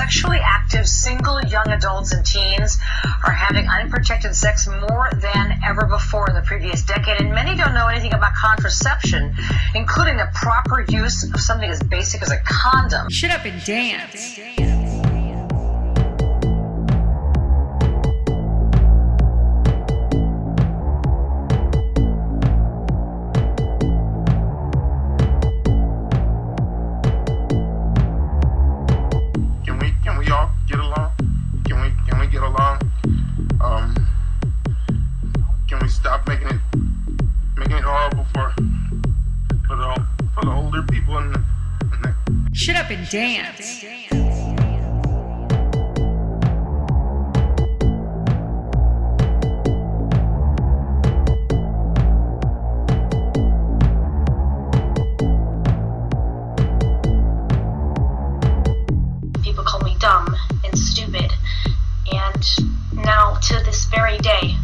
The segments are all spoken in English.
sexually active single young adults and teens are having unprotected sex more than ever before in the previous decade, and many don't know anything about contraception, including the proper use of something as basic as a condom. Shut up and dance. Can stop making it making it horrible for for the for the older people and the, and the Shut up and dance. People call me dumb and stupid. And now, to this very day, I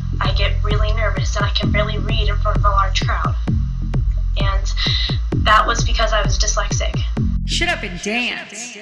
get really nervous and I can barely read in front of a large crowd. And that was because I was dyslexic. Shut up and dance.